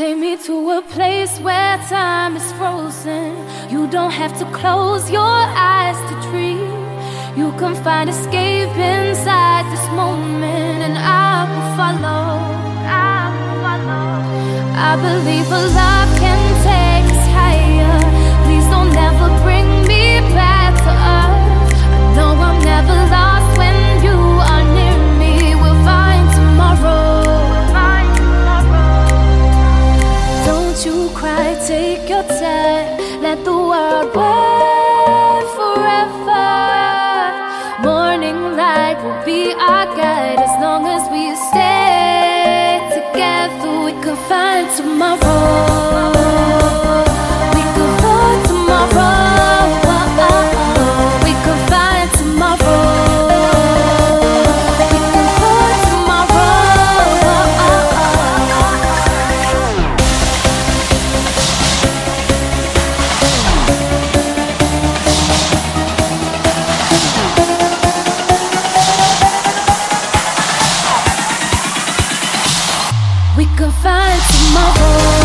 a place where time is frozen. You don't have to close your eyes to dream. You can find escape inside this moment, and I will follow. I will follow. I believe a love can take us higher. Please don't ever bring your time. Let the world wait forever. Morning light will be our guide as long as we stay together. We can find tomorrow. I can find tomorrow.